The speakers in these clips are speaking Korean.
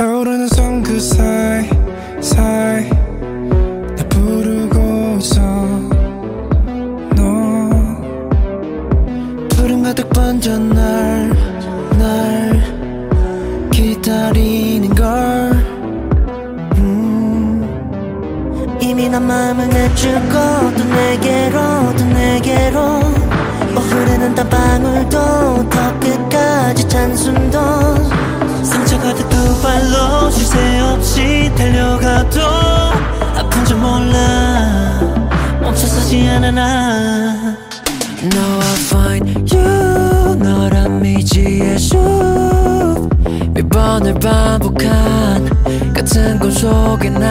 타오르는 섬그 사이 사이. 나 부르고서 너. 푸른 가득 번져 날날 기다리는 걸. 음. 이미 난 마음을 내주고 또 내게로 또 내게로. 어 흐르는 땀방울도 멈춰서지 않아 나. Now I find you 너란 미지의 숲몇 번을 반복한 같은 꿈 속에 난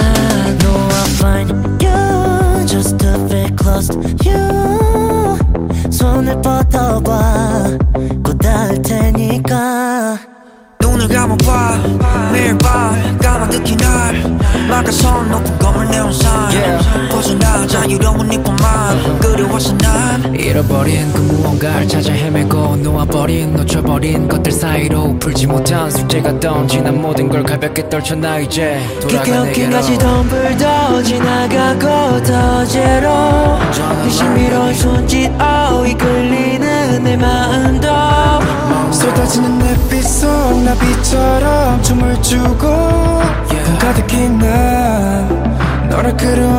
No I find you just to feel close to you. 손을 뻗어봐 곧 닿을 테니까. 눈을 감아봐 매일 밤 까마득히 날. 막아서 높은 건물 산. 벗어 이뿐만. 그리워서 난 잃어버린 그 무언가를 찾아 헤매고 놓아버린 놓쳐버린 것들 사이로 풀지 못한 숙제가 던지난 모든 걸 가볍게 떨쳐 나 이제 돌아가 가지던 불도 지나가고 더 제로. 네 신비로운 손짓 어 이끌리는 내 마음도. 쏟아지는 햇빛 속 나비처럼 춤을 추고 그 가득히 난 너를 그려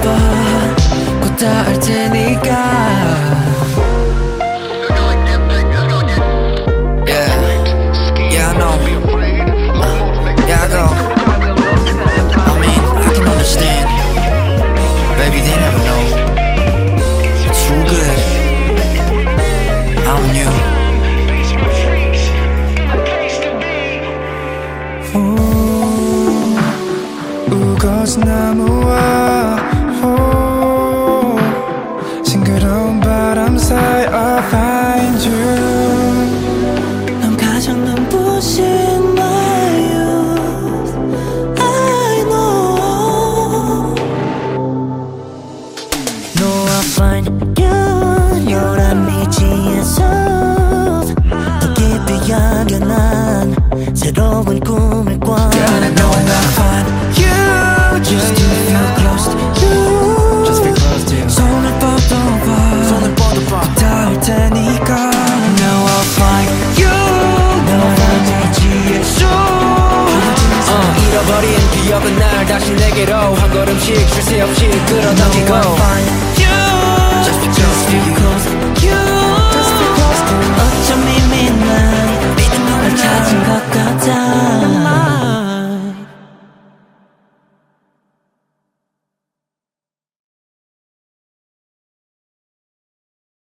봐. 곧 닿을 테니까 밤사이 I find you I know. No I find you're 미지 한 걸음씩 줄세 없이 끌어당기고. I'll find you. Just because you're cool